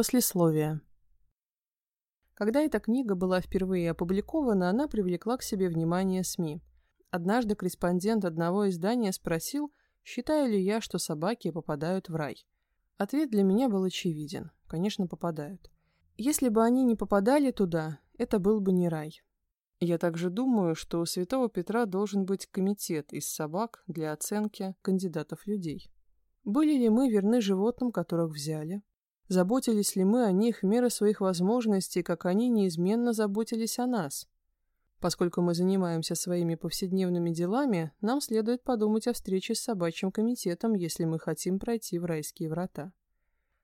Послесловие. Когда эта книга была впервые опубликована, она привлекла к себе внимание СМИ. Однажды корреспондент одного издания спросил, считаю ли я, что собаки попадают в рай. Ответ для меня был очевиден. Конечно, попадают. Если бы они не попадали туда, это был бы не рай. Я также думаю, что у Святого Петра должен быть комитет из собак для оценки кандидатов людей. Были ли мы верны животным, которых взяли? Заботились ли мы о них в меру своих возможностей, как они неизменно заботились о нас? Поскольку мы занимаемся своими повседневными делами, нам следует подумать о встрече с собачьим комитетом, если мы хотим пройти в райские врата.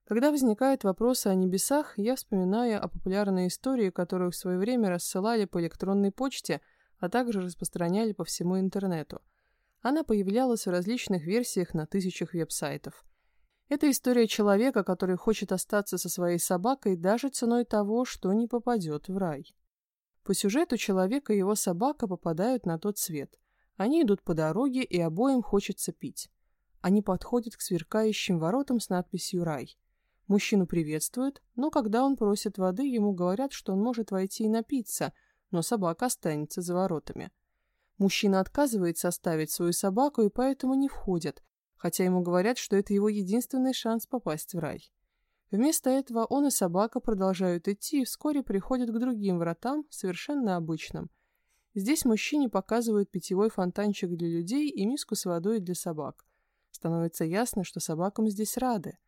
Когда возникают вопросы о небесах, я вспоминаю о популярной истории, которую в свое время рассылали по электронной почте, а также распространяли по всему интернету. Она появлялась в различных версиях на тысячах веб-сайтов – это история человека, который хочет остаться со своей собакой даже ценой того, что не попадет в рай. По сюжету человек и его собака попадают на тот свет. Они идут по дороге, и обоим хочется пить. Они подходят к сверкающим воротам с надписью «Рай». Мужчину приветствуют, но когда он просит воды, ему говорят, что он может войти и напиться, но собака останется за воротами. Мужчина отказывается оставить свою собаку и поэтому не входит, хотя ему говорят, что это его единственный шанс попасть в рай. Вместо этого он и собака продолжают идти и вскоре приходят к другим вратам, совершенно обычным. Здесь мужчине показывают питьевой фонтанчик для людей и миску с водой для собак. Становится ясно, что собакам здесь рады.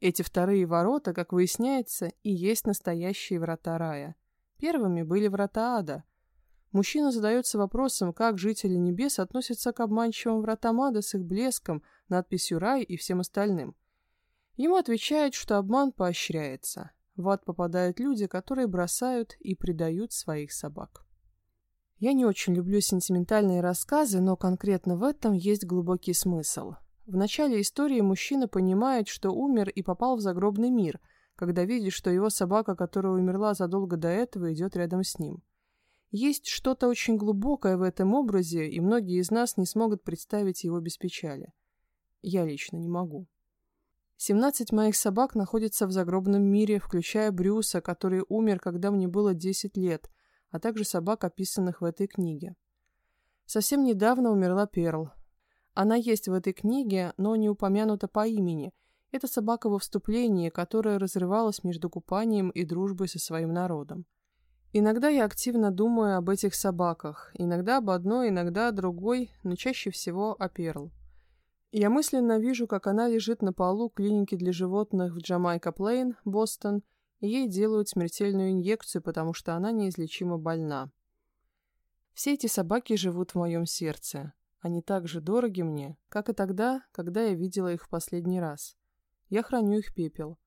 Эти вторые ворота, как выясняется, и есть настоящие врата рая. Первыми были врата ада – Мужчина задается вопросом, как жители небес относятся к обманчивым вратам ада с их блеском, надписью «рай» и всем остальным. Ему отвечают, что обман поощряется. В ад попадают люди, которые бросают и предают своих собак. Я не очень люблю сентиментальные рассказы, но конкретно в этом есть глубокий смысл. В начале истории мужчина понимает, что умер и попал в загробный мир, когда видит, что его собака, которая умерла задолго до этого, идет рядом с ним. Есть что-то очень глубокое в этом образе, и многие из нас не смогут представить его без печали. Я лично не могу. 17 моих собак находятся в загробном мире, включая Брюса, который умер, когда мне было 10 лет, а также собак, описанных в этой книге. Совсем недавно умерла Перл. Она есть в этой книге, но не упомянута по имени. Это собака во вступлении, которая разрывалась между купанием и дружбой со своим народом. Иногда я активно думаю об этих собаках, иногда об одной, иногда о другой, но чаще всего о Перл. Я мысленно вижу, как она лежит на полу клиники для животных в Джамайка-Плейн, Бостон, и ей делают смертельную инъекцию, потому что она неизлечимо больна. Все эти собаки живут в моем сердце. Они так же дороги мне, как и тогда, когда я видела их в последний раз. Я храню их пепел.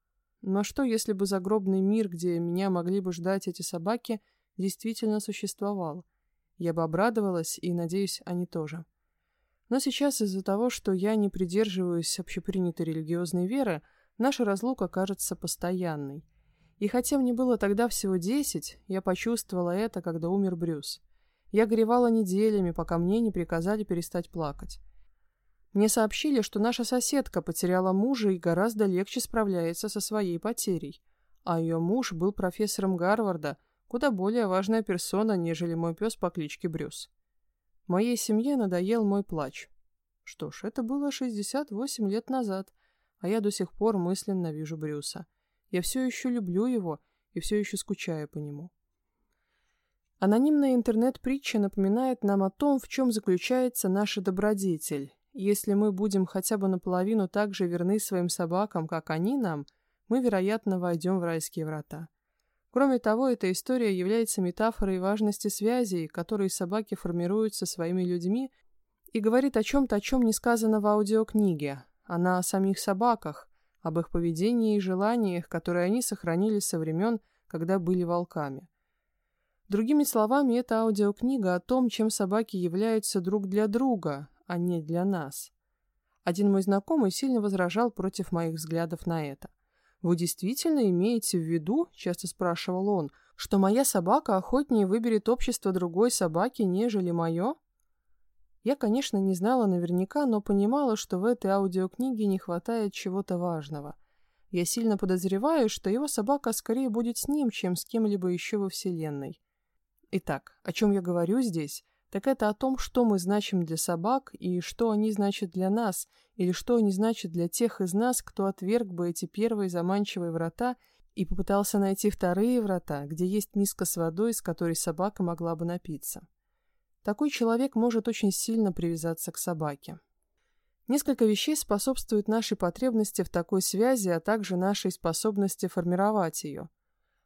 Но что, если бы загробный мир, где меня могли бы ждать эти собаки, действительно существовал? Я бы обрадовалась, и, надеюсь, они тоже. Но сейчас из-за того, что я не придерживаюсь общепринятой религиозной веры, наша разлука кажется постоянной. И хотя мне было тогда всего десять, я почувствовала это, когда умер Брюс. Я горевала неделями, пока мне не приказали перестать плакать. Мне сообщили, что наша соседка потеряла мужа и гораздо легче справляется со своей потерей. А ее муж был профессором Гарварда, куда более важная персона, нежели мой пес по кличке Брюс. Моей семье надоел мой плач. Что ж, это было 68 лет назад, а я до сих пор мысленно вижу Брюса. Я все еще люблю его и все еще скучаю по нему. Анонимная интернет-притча напоминает нам о том, в чем заключается наша добродетель, если мы будем хотя бы наполовину так же верны своим собакам, как они нам, мы, вероятно, войдем в райские врата. Кроме того, эта история является метафорой важности связей, которые собаки формируют со своими людьми, и говорит о чем-то, о чем не сказано в аудиокниге. Она о самих собаках, об их поведении и желаниях, которые они сохранили со времен, когда были волками. Другими словами, эта аудиокнига о том, чем собаки являются друг для друга, а не для нас. Один мой знакомый сильно возражал против моих взглядов на это. «Вы действительно имеете в виду, — часто спрашивал он, — что моя собака охотнее выберет общество другой собаки, нежели мое?» Я, конечно, не знала наверняка, но понимала, что в этой аудиокниге не хватает чего-то важного. Я сильно подозреваю, что его собака скорее будет с ним, чем с кем-либо еще во Вселенной. Итак, о чем я говорю здесь, так это о том, что мы значим для собак и что они значат для нас, или что они значат для тех из нас, кто отверг бы эти первые заманчивые врата и попытался найти вторые врата, где есть миска с водой, с которой собака могла бы напиться. Такой человек может очень сильно привязаться к собаке. Несколько вещей способствуют нашей потребности в такой связи, а также нашей способности формировать ее.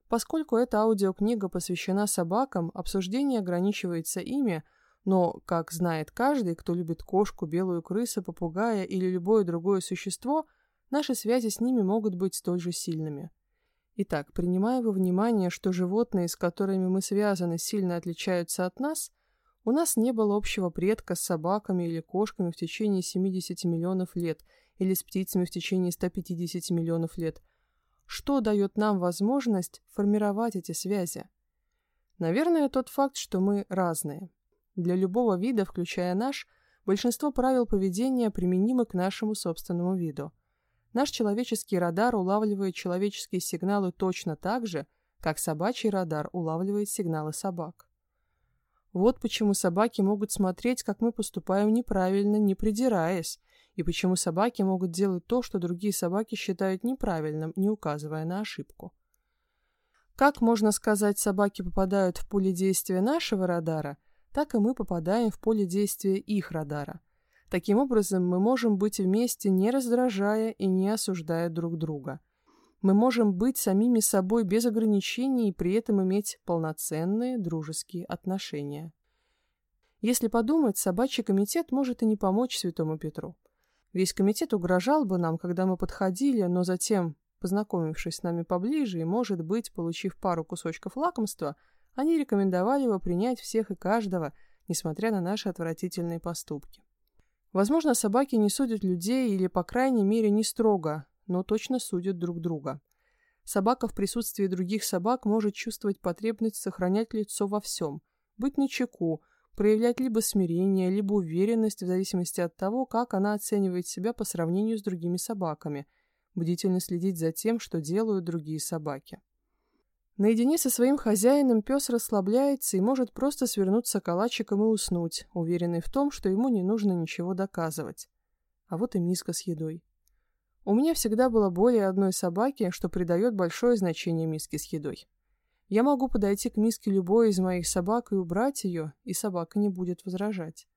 Поскольку эта аудиокнига посвящена собакам, обсуждение ограничивается ими, но, как знает каждый, кто любит кошку, белую крысу, попугая или любое другое существо, наши связи с ними могут быть столь же сильными. Итак, принимая во внимание, что животные, с которыми мы связаны, сильно отличаются от нас – у нас не было общего предка с собаками или кошками в течение 70 миллионов лет или с птицами в течение 150 миллионов лет. Что дает нам возможность формировать эти связи? Наверное, тот факт, что мы разные. Для любого вида, включая наш, большинство правил поведения применимы к нашему собственному виду. Наш человеческий радар улавливает человеческие сигналы точно так же, как собачий радар улавливает сигналы собак. Вот почему собаки могут смотреть, как мы поступаем неправильно, не придираясь, и почему собаки могут делать то, что другие собаки считают неправильным, не указывая на ошибку. Как можно сказать, собаки попадают в поле действия нашего радара, так и мы попадаем в поле действия их радара. Таким образом, мы можем быть вместе, не раздражая и не осуждая друг друга – мы можем быть самими собой без ограничений и при этом иметь полноценные дружеские отношения. Если подумать, собачий комитет может и не помочь Святому Петру. Весь комитет угрожал бы нам, когда мы подходили, но затем, познакомившись с нами поближе и, может быть, получив пару кусочков лакомства, они рекомендовали бы принять всех и каждого, несмотря на наши отвратительные поступки. Возможно, собаки не судят людей или, по крайней мере, не строго, но точно судят друг друга. Собака в присутствии других собак может чувствовать потребность сохранять лицо во всем, быть начеку, проявлять либо смирение, либо уверенность в зависимости от того, как она оценивает себя по сравнению с другими собаками, бдительно следить за тем, что делают другие собаки. Наедине со своим хозяином пес расслабляется и может просто свернуться калачиком и уснуть, уверенный в том, что ему не нужно ничего доказывать. А вот и миска с едой. У меня всегда было более одной собаки, что придает большое значение миске с едой. Я могу подойти к миске любой из моих собак и убрать ее, и собака не будет возражать.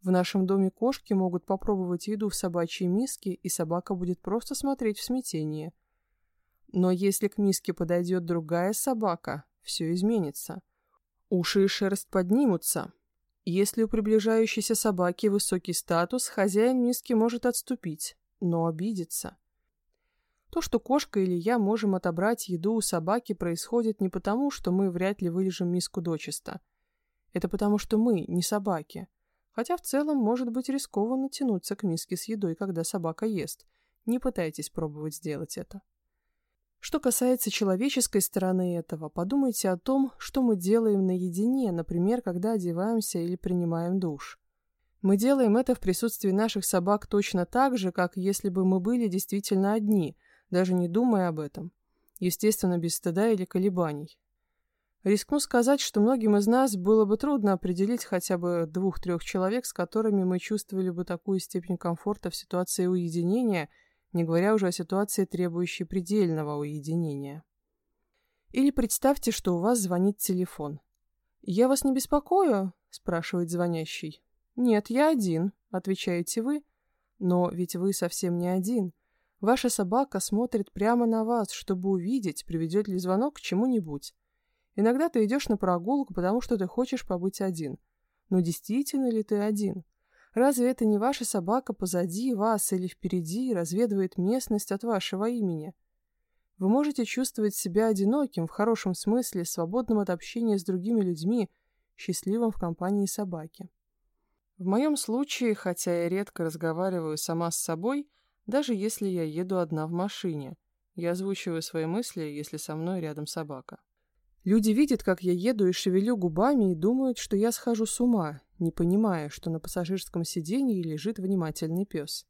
В нашем доме кошки могут попробовать еду в собачьей миске, и собака будет просто смотреть в смятении. Но если к миске подойдет другая собака, все изменится. Уши и шерсть поднимутся. Если у приближающейся собаки высокий статус, хозяин миски может отступить, но обидится. То, что кошка или я можем отобрать еду у собаки, происходит не потому, что мы вряд ли вылежим миску дочисто. Это потому, что мы не собаки. Хотя в целом может быть рискованно тянуться к миске с едой, когда собака ест. Не пытайтесь пробовать сделать это. Что касается человеческой стороны этого, подумайте о том, что мы делаем наедине, например, когда одеваемся или принимаем душ. Мы делаем это в присутствии наших собак точно так же, как если бы мы были действительно одни, даже не думая об этом. Естественно, без стыда или колебаний. Рискну сказать, что многим из нас было бы трудно определить хотя бы двух-трех человек, с которыми мы чувствовали бы такую степень комфорта в ситуации уединения, не говоря уже о ситуации, требующей предельного уединения. Или представьте, что у вас звонит телефон. «Я вас не беспокою?» – спрашивает звонящий. «Нет, я один», — отвечаете вы. Но ведь вы совсем не один. Ваша собака смотрит прямо на вас, чтобы увидеть, приведет ли звонок к чему-нибудь. Иногда ты идешь на прогулку, потому что ты хочешь побыть один. Но действительно ли ты один? Разве это не ваша собака позади вас или впереди разведывает местность от вашего имени? Вы можете чувствовать себя одиноким, в хорошем смысле, свободным от общения с другими людьми, счастливым в компании собаки. В моем случае, хотя я редко разговариваю сама с собой, даже если я еду одна в машине, я озвучиваю свои мысли, если со мной рядом собака. Люди видят, как я еду и шевелю губами и думают, что я схожу с ума, не понимая, что на пассажирском сиденье лежит внимательный пес.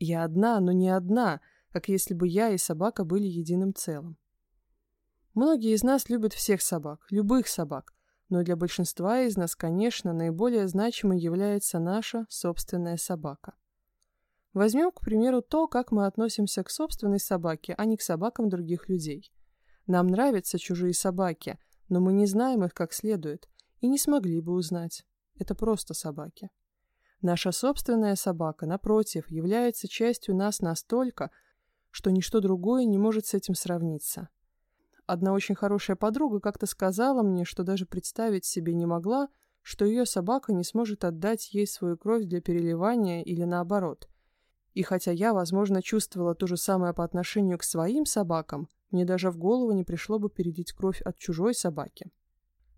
Я одна, но не одна. как если бы я и собака были единым целым. Многие из нас любят всех собак, любых собак, но для большинства из нас, конечно, наиболее значимой является наша собственная собака. Возьмем, к примеру, то, как мы относимся к собственной собаке, а не к собакам других людей. Нам нравятся чужие собаки, но мы не знаем их как следует и не смогли бы узнать. Это просто собаки. Наша собственная собака, напротив, является частью нас настолько, что ничто другое не может с этим сравниться. Одна очень хорошая подруга как-то сказала мне, что даже представить себе не могла, что ее собака не сможет отдать ей свою кровь для переливания или наоборот. И хотя я, возможно, чувствовала то же самое по отношению к своим собакам, мне даже в голову не пришло бы перелить кровь от чужой собаки.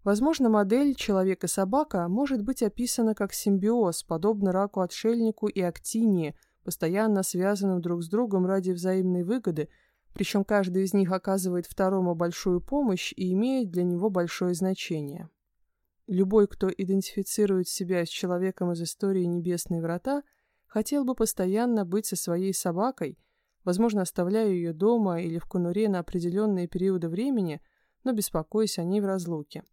Возможно, модель «человек и собака» может быть описана как симбиоз, подобно раку-отшельнику и актинии, постоянно связанным друг с другом ради взаимной выгоды – причем каждый из них оказывает второму большую помощь и имеет для него большое значение. Любой, кто идентифицирует себя с человеком из истории «Небесные врата», хотел бы постоянно быть со своей собакой, возможно, оставляя ее дома или в конуре на определенные периоды времени, но беспокоясь о ней в разлуке.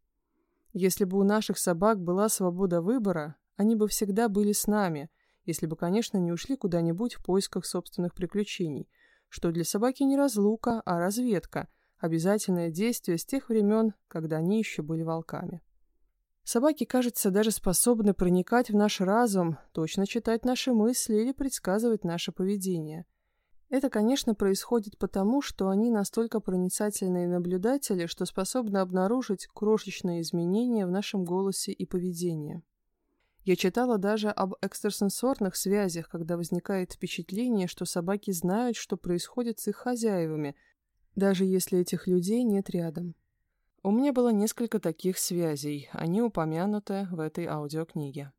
Если бы у наших собак была свобода выбора, они бы всегда были с нами, если бы, конечно, не ушли куда-нибудь в поисках собственных приключений – что для собаки не разлука, а разведка, обязательное действие с тех времен, когда они еще были волками. Собаки, кажется, даже способны проникать в наш разум, точно читать наши мысли или предсказывать наше поведение. Это, конечно, происходит потому, что они настолько проницательные наблюдатели, что способны обнаружить крошечные изменения в нашем голосе и поведении. Я читала даже об экстрасенсорных связях, когда возникает впечатление, что собаки знают, что происходит с их хозяевами, даже если этих людей нет рядом. У меня было несколько таких связей, они упомянуты в этой аудиокниге.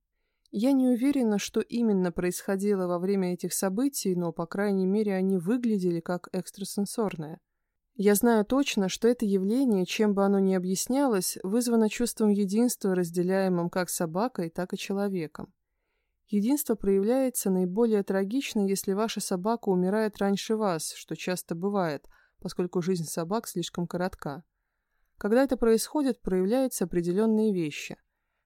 Я не уверена, что именно происходило во время этих событий, но, по крайней мере, они выглядели как экстрасенсорные – я знаю точно, что это явление, чем бы оно ни объяснялось, вызвано чувством единства, разделяемым как собакой, так и человеком. Единство проявляется наиболее трагично, если ваша собака умирает раньше вас, что часто бывает, поскольку жизнь собак слишком коротка. Когда это происходит, проявляются определенные вещи.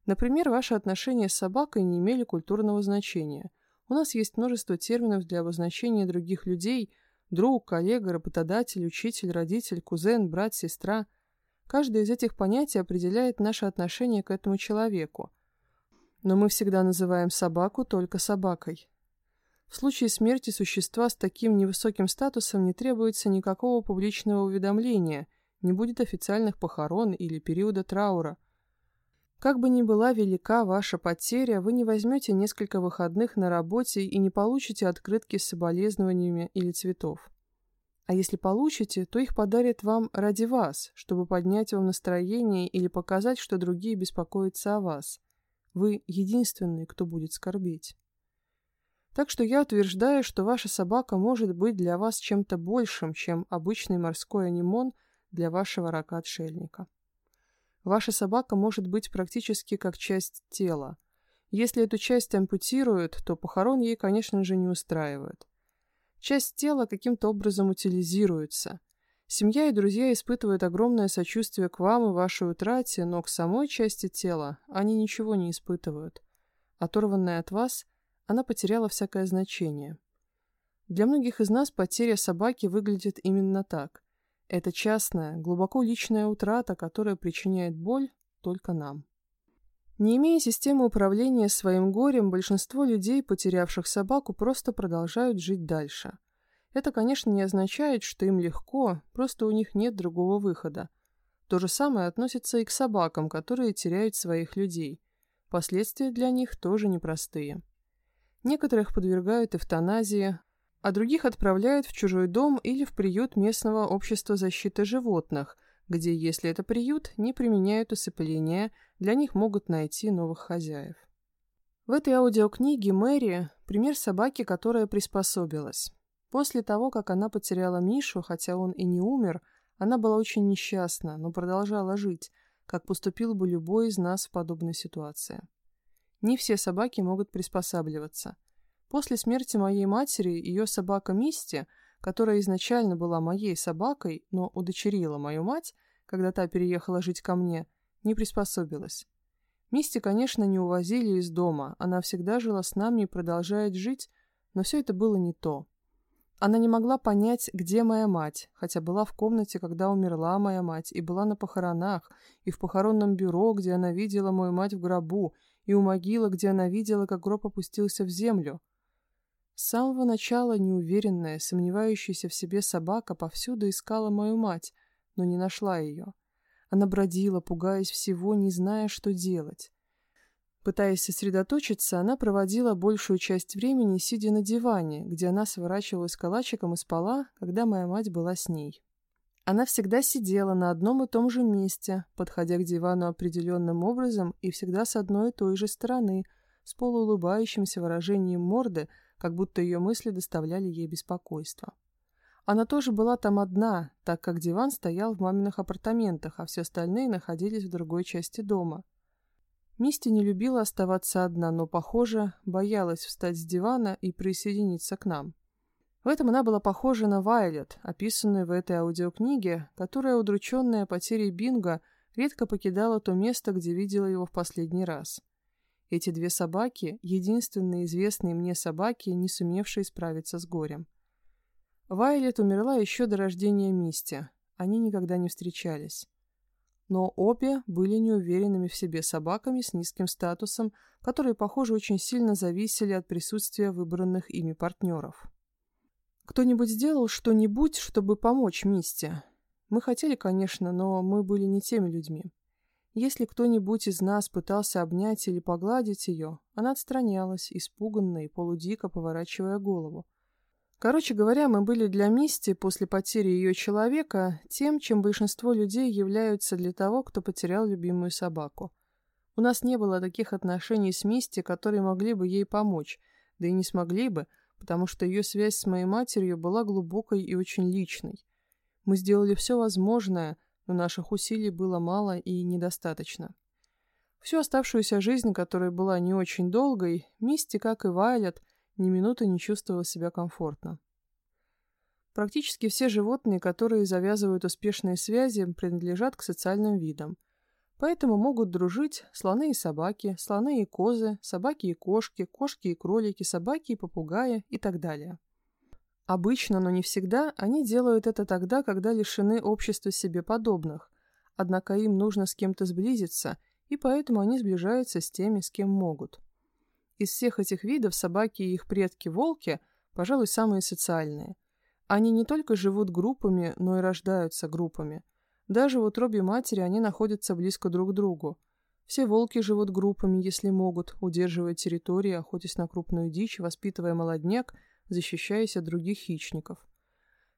Например, ваши отношения с собакой не имели культурного значения. У нас есть множество терминов для обозначения других людей – Друг, коллега, работодатель, учитель, родитель, кузен, брат, сестра. Каждое из этих понятий определяет наше отношение к этому человеку. Но мы всегда называем собаку только собакой. В случае смерти существа с таким невысоким статусом не требуется никакого публичного уведомления, не будет официальных похорон или периода траура – как бы ни была велика ваша потеря, вы не возьмете несколько выходных на работе и не получите открытки с соболезнованиями или цветов. А если получите, то их подарят вам ради вас, чтобы поднять вам настроение или показать, что другие беспокоятся о вас. Вы единственный, кто будет скорбеть. Так что я утверждаю, что ваша собака может быть для вас чем-то большим, чем обычный морской анимон для вашего рака-отшельника. Ваша собака может быть практически как часть тела. Если эту часть ампутируют, то похорон ей, конечно же, не устраивают. Часть тела каким-то образом утилизируется. Семья и друзья испытывают огромное сочувствие к вам и вашей утрате, но к самой части тела они ничего не испытывают. Оторванная от вас, она потеряла всякое значение. Для многих из нас потеря собаки выглядит именно так. Это частная, глубоко личная утрата, которая причиняет боль только нам. Не имея системы управления своим горем, большинство людей, потерявших собаку, просто продолжают жить дальше. Это, конечно, не означает, что им легко, просто у них нет другого выхода. То же самое относится и к собакам, которые теряют своих людей. Последствия для них тоже непростые. Некоторых подвергают эвтаназии, а других отправляют в чужой дом или в приют местного общества защиты животных, где, если это приют, не применяют усыпления, для них могут найти новых хозяев. В этой аудиокниге Мэри – пример собаки, которая приспособилась. После того, как она потеряла Мишу, хотя он и не умер, она была очень несчастна, но продолжала жить, как поступил бы любой из нас в подобной ситуации. Не все собаки могут приспосабливаться – После смерти моей матери ее собака Мисти, которая изначально была моей собакой, но удочерила мою мать, когда та переехала жить ко мне, не приспособилась. Мисти, конечно, не увозили из дома, она всегда жила с нами и продолжает жить, но все это было не то. Она не могла понять, где моя мать, хотя была в комнате, когда умерла моя мать, и была на похоронах, и в похоронном бюро, где она видела мою мать в гробу, и у могилы, где она видела, как гроб опустился в землю. С самого начала неуверенная, сомневающаяся в себе собака повсюду искала мою мать, но не нашла ее. Она бродила, пугаясь всего, не зная, что делать. Пытаясь сосредоточиться, она проводила большую часть времени, сидя на диване, где она сворачивалась калачиком и спала, когда моя мать была с ней. Она всегда сидела на одном и том же месте, подходя к дивану определенным образом и всегда с одной и той же стороны, с полуулыбающимся выражением морды, как будто ее мысли доставляли ей беспокойство. Она тоже была там одна, так как диван стоял в маминых апартаментах, а все остальные находились в другой части дома. Мисти не любила оставаться одна, но, похоже, боялась встать с дивана и присоединиться к нам. В этом она была похожа на Вайлет, описанную в этой аудиокниге, которая, удрученная потерей Бинга, редко покидала то место, где видела его в последний раз. Эти две собаки — единственные известные мне собаки, не сумевшие справиться с горем. Вайлет умерла еще до рождения Мисти. Они никогда не встречались. Но обе были неуверенными в себе собаками с низким статусом, которые, похоже, очень сильно зависели от присутствия выбранных ими партнеров. Кто-нибудь сделал что-нибудь, чтобы помочь Мисте? Мы хотели, конечно, но мы были не теми людьми. Если кто-нибудь из нас пытался обнять или погладить ее, она отстранялась, испуганно и полудико поворачивая голову. Короче говоря, мы были для Мисти после потери ее человека тем, чем большинство людей являются для того, кто потерял любимую собаку. У нас не было таких отношений с Мисти, которые могли бы ей помочь, да и не смогли бы, потому что ее связь с моей матерью была глубокой и очень личной. Мы сделали все возможное – но наших усилий было мало и недостаточно. Всю оставшуюся жизнь, которая была не очень долгой, Мисти, как и Вайлет, ни минуты не чувствовала себя комфортно. Практически все животные, которые завязывают успешные связи, принадлежат к социальным видам. Поэтому могут дружить слоны и собаки, слоны и козы, собаки и кошки, кошки и кролики, собаки и попугаи и так далее. Обычно, но не всегда, они делают это тогда, когда лишены общества себе подобных. Однако им нужно с кем-то сблизиться, и поэтому они сближаются с теми, с кем могут. Из всех этих видов собаки и их предки-волки, пожалуй, самые социальные. Они не только живут группами, но и рождаются группами. Даже в утробе матери они находятся близко друг к другу. Все волки живут группами, если могут, удерживая территории, охотясь на крупную дичь, воспитывая молодняк – защищаясь от других хищников.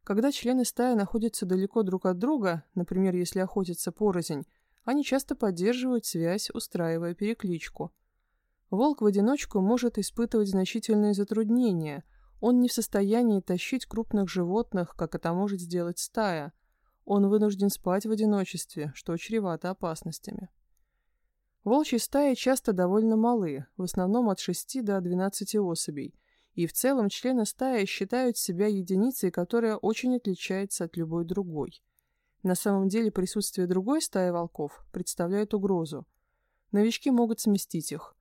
Когда члены стаи находятся далеко друг от друга, например, если охотятся порознь, они часто поддерживают связь, устраивая перекличку. Волк в одиночку может испытывать значительные затруднения. Он не в состоянии тащить крупных животных, как это может сделать стая. Он вынужден спать в одиночестве, что чревато опасностями. Волчьи стаи часто довольно малы, в основном от 6 до 12 особей, и в целом члены стаи считают себя единицей, которая очень отличается от любой другой. На самом деле присутствие другой стаи волков представляет угрозу. Новички могут сместить их.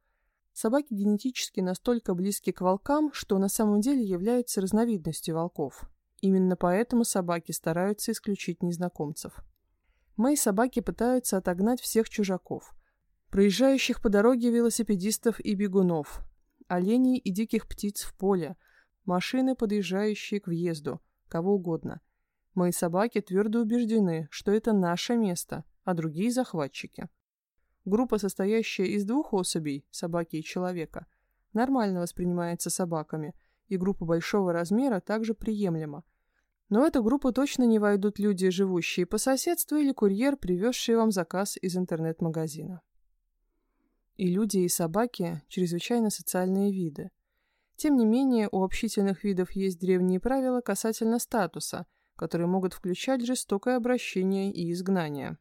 Собаки генетически настолько близки к волкам, что на самом деле являются разновидностью волков. Именно поэтому собаки стараются исключить незнакомцев. Мои собаки пытаются отогнать всех чужаков. Проезжающих по дороге велосипедистов и бегунов, оленей и диких птиц в поле, машины, подъезжающие к въезду, кого угодно. Мои собаки твердо убеждены, что это наше место, а другие захватчики. Группа, состоящая из двух особей, собаки и человека, нормально воспринимается собаками, и группа большого размера также приемлема. Но в эту группу точно не войдут люди, живущие по соседству, или курьер, привезший вам заказ из интернет-магазина. И люди, и собаки – чрезвычайно социальные виды. Тем не менее, у общительных видов есть древние правила касательно статуса, которые могут включать жестокое обращение и изгнание.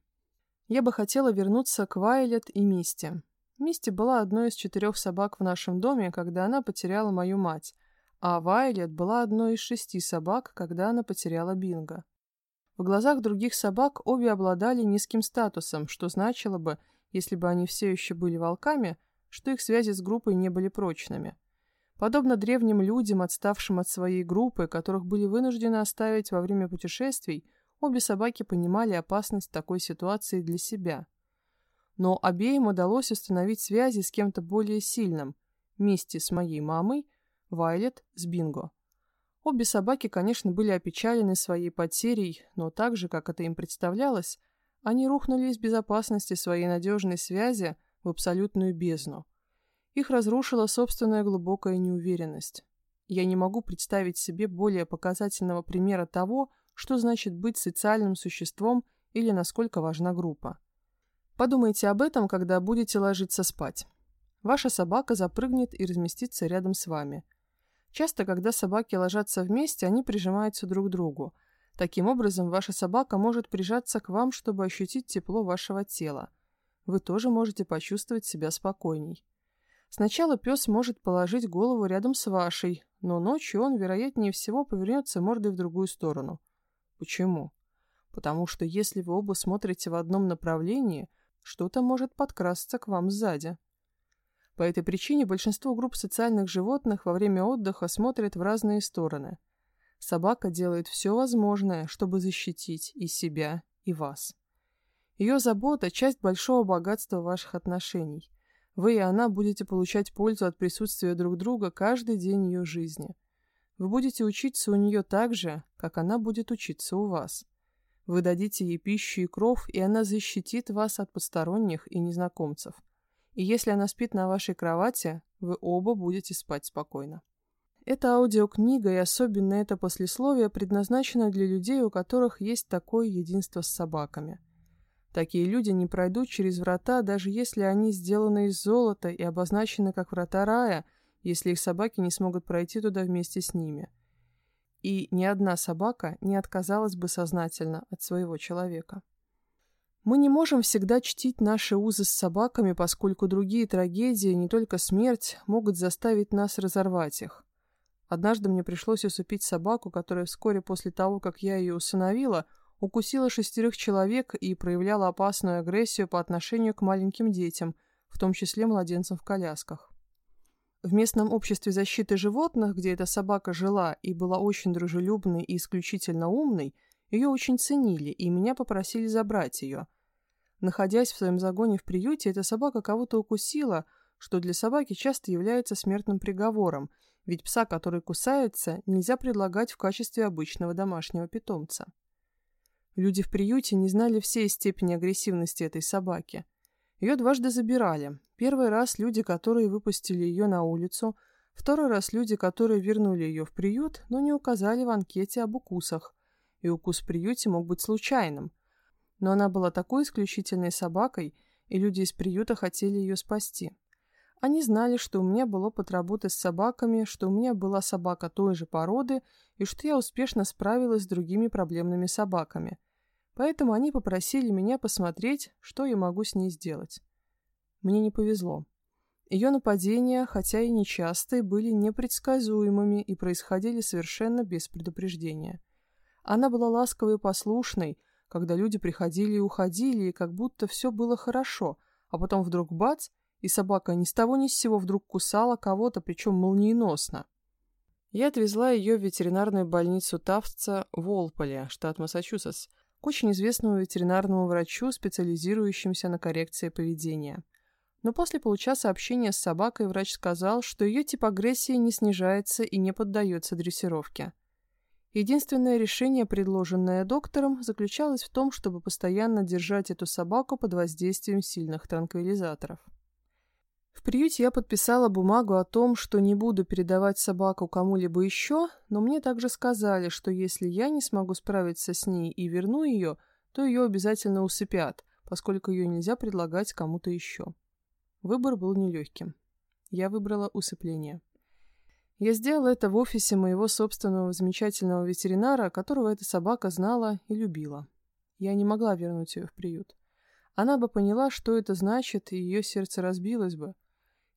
Я бы хотела вернуться к Вайлет и Мисти. Мисти была одной из четырех собак в нашем доме, когда она потеряла мою мать, а Вайлет была одной из шести собак, когда она потеряла Бинго. В глазах других собак обе обладали низким статусом, что значило бы, если бы они все еще были волками, что их связи с группой не были прочными. Подобно древним людям, отставшим от своей группы, которых были вынуждены оставить во время путешествий, обе собаки понимали опасность такой ситуации для себя. Но обеим удалось установить связи с кем-то более сильным, Мисти с моей мамой, Вайлет с Бинго. Обе собаки, конечно, были опечалены своей потерей, но так же, как это им представлялось, они рухнули из безопасности своей надежной связи в абсолютную бездну. Их разрушила собственная глубокая неуверенность. Я не могу представить себе более показательного примера того, что значит быть социальным существом или насколько важна группа. Подумайте об этом, когда будете ложиться спать. Ваша собака запрыгнет и разместится рядом с вами. Часто, когда собаки ложатся вместе, они прижимаются друг к другу. Таким образом, ваша собака может прижаться к вам, чтобы ощутить тепло вашего тела. Вы тоже можете почувствовать себя спокойней. Сначала пес может положить голову рядом с вашей, но ночью он, вероятнее всего, повернется мордой в другую сторону. Почему? Потому что если вы оба смотрите в одном направлении, что-то может подкрасться к вам сзади. По этой причине большинство групп социальных животных во время отдыха смотрят в разные стороны. Собака делает все возможное, чтобы защитить и себя, и вас. Ее забота – часть большого богатства ваших отношений. Вы и она будете получать пользу от присутствия друг друга каждый день ее жизни. Вы будете учиться у нее так же, как она будет учиться у вас. Вы дадите ей пищу и кров, и она защитит вас от посторонних и незнакомцев – и если она спит на вашей кровати, вы оба будете спать спокойно. Эта аудиокнига и особенно это послесловие предназначена для людей, у которых есть такое единство с собаками. Такие люди не пройдут через врата, даже если они сделаны из золота и обозначены как врата рая, если их собаки не смогут пройти туда вместе с ними. И ни одна собака не отказалась бы сознательно от своего человека. Мы не можем всегда чтить наши узы с собаками, поскольку другие трагедии, не только смерть, могут заставить нас разорвать их. Однажды мне пришлось усыпить собаку, которая вскоре после того, как я ее усыновила, укусила шестерых человек и проявляла опасную агрессию по отношению к маленьким детям, в том числе младенцам в колясках. В местном обществе защиты животных, где эта собака жила и была очень дружелюбной и исключительно умной, ее очень ценили, и меня попросили забрать ее – Находясь в своем загоне в приюте, эта собака кого-то укусила, что для собаки часто является смертным приговором, ведь пса, который кусается, нельзя предлагать в качестве обычного домашнего питомца. Люди в приюте не знали всей степени агрессивности этой собаки. Ее дважды забирали. Первый раз люди, которые выпустили ее на улицу, второй раз люди, которые вернули ее в приют, но не указали в анкете об укусах. И укус в приюте мог быть случайным – но она была такой исключительной собакой, и люди из приюта хотели ее спасти. Они знали, что у меня был опыт работы с собаками, что у меня была собака той же породы, и что я успешно справилась с другими проблемными собаками. Поэтому они попросили меня посмотреть, что я могу с ней сделать. Мне не повезло. Ее нападения, хотя и нечастые, были непредсказуемыми и происходили совершенно без предупреждения. Она была ласковой и послушной, когда люди приходили и уходили, и как будто все было хорошо, а потом вдруг бац, и собака ни с того ни с сего вдруг кусала кого-то, причем молниеносно. Я отвезла ее в ветеринарную больницу Тафтса в Уолполе, штат Массачусетс, к очень известному ветеринарному врачу, специализирующемуся на коррекции поведения. Но после получаса общения с собакой врач сказал, что ее тип агрессии не снижается и не поддается дрессировке. Единственное решение, предложенное доктором, заключалось в том, чтобы постоянно держать эту собаку под воздействием сильных транквилизаторов. В приюте я подписала бумагу о том, что не буду передавать собаку кому-либо еще, но мне также сказали, что если я не смогу справиться с ней и верну ее, то ее обязательно усыпят, поскольку ее нельзя предлагать кому-то еще. Выбор был нелегким. Я выбрала усыпление. Я сделала это в офисе моего собственного замечательного ветеринара, которого эта собака знала и любила. Я не могла вернуть ее в приют. Она бы поняла, что это значит, и ее сердце разбилось бы.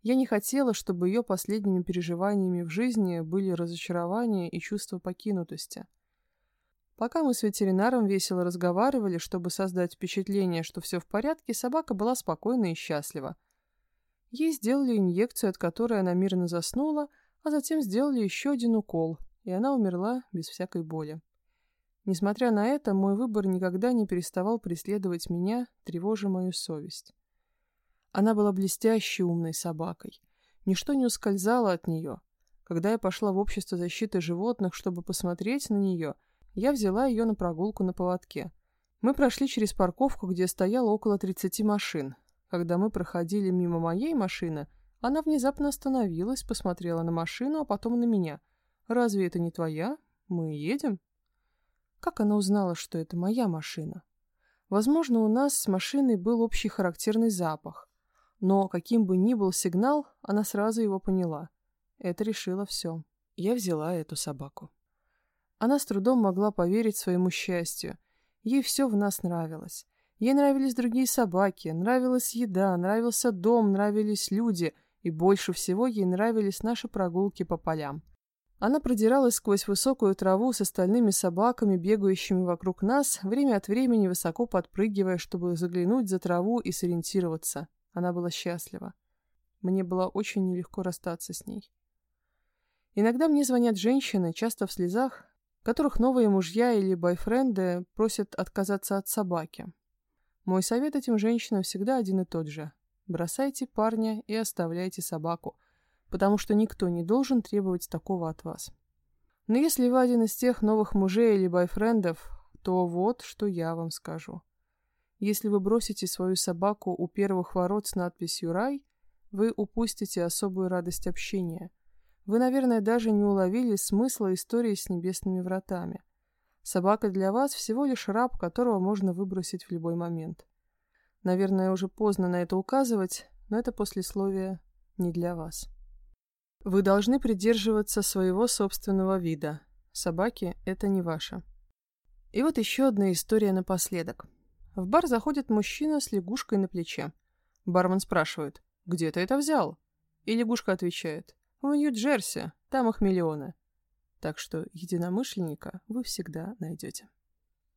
Я не хотела, чтобы ее последними переживаниями в жизни были разочарование и чувство покинутости. Пока мы с ветеринаром весело разговаривали, чтобы создать впечатление, что все в порядке, собака была спокойна и счастлива. Ей сделали инъекцию, от которой она мирно заснула, а затем сделали еще один укол, и она умерла без всякой боли. Несмотря на это, мой выбор никогда не переставал преследовать меня, тревожа мою совесть. Она была блестящей умной собакой. Ничто не ускользало от нее. Когда я пошла в общество защиты животных, чтобы посмотреть на нее, я взяла ее на прогулку на поводке. Мы прошли через парковку, где стояло около 30 машин. Когда мы проходили мимо моей машины, она внезапно остановилась, посмотрела на машину, а потом на меня. «Разве это не твоя? Мы едем?» Как она узнала, что это моя машина? Возможно, у нас с машиной был общий характерный запах. Но каким бы ни был сигнал, она сразу его поняла. Это решило все. Я взяла эту собаку. Она с трудом могла поверить своему счастью. Ей все в нас нравилось. Ей нравились другие собаки, нравилась еда, нравился дом, нравились люди, и больше всего ей нравились наши прогулки по полям. Она продиралась сквозь высокую траву с остальными собаками, бегающими вокруг нас, время от времени высоко подпрыгивая, чтобы заглянуть за траву и сориентироваться. Она была счастлива. Мне было очень нелегко расстаться с ней. Иногда мне звонят женщины, часто в слезах, которых новые мужья или бойфренды просят отказаться от собаки. Мой совет этим женщинам всегда один и тот же. Бросайте парня и оставляйте собаку, потому что никто не должен требовать такого от вас. Но если вы один из тех новых мужей или бойфрендов, то вот что я вам скажу. Если вы бросите свою собаку у первых ворот с надписью «Рай», вы упустите особую радость общения. Вы, наверное, даже не уловили смысла истории с небесными вратами. Собака для вас всего лишь раб, которого можно выбросить в любой момент. Наверное, уже поздно на это указывать, но это послесловие не для вас. Вы должны придерживаться своего собственного вида. Собаки – это не ваше. И вот еще одна история напоследок. В бар заходит мужчина с лягушкой на плече. Бармен спрашивает, где ты это взял? И лягушка отвечает, в Нью-Джерси, там их миллионы. Так что единомышленника вы всегда найдете.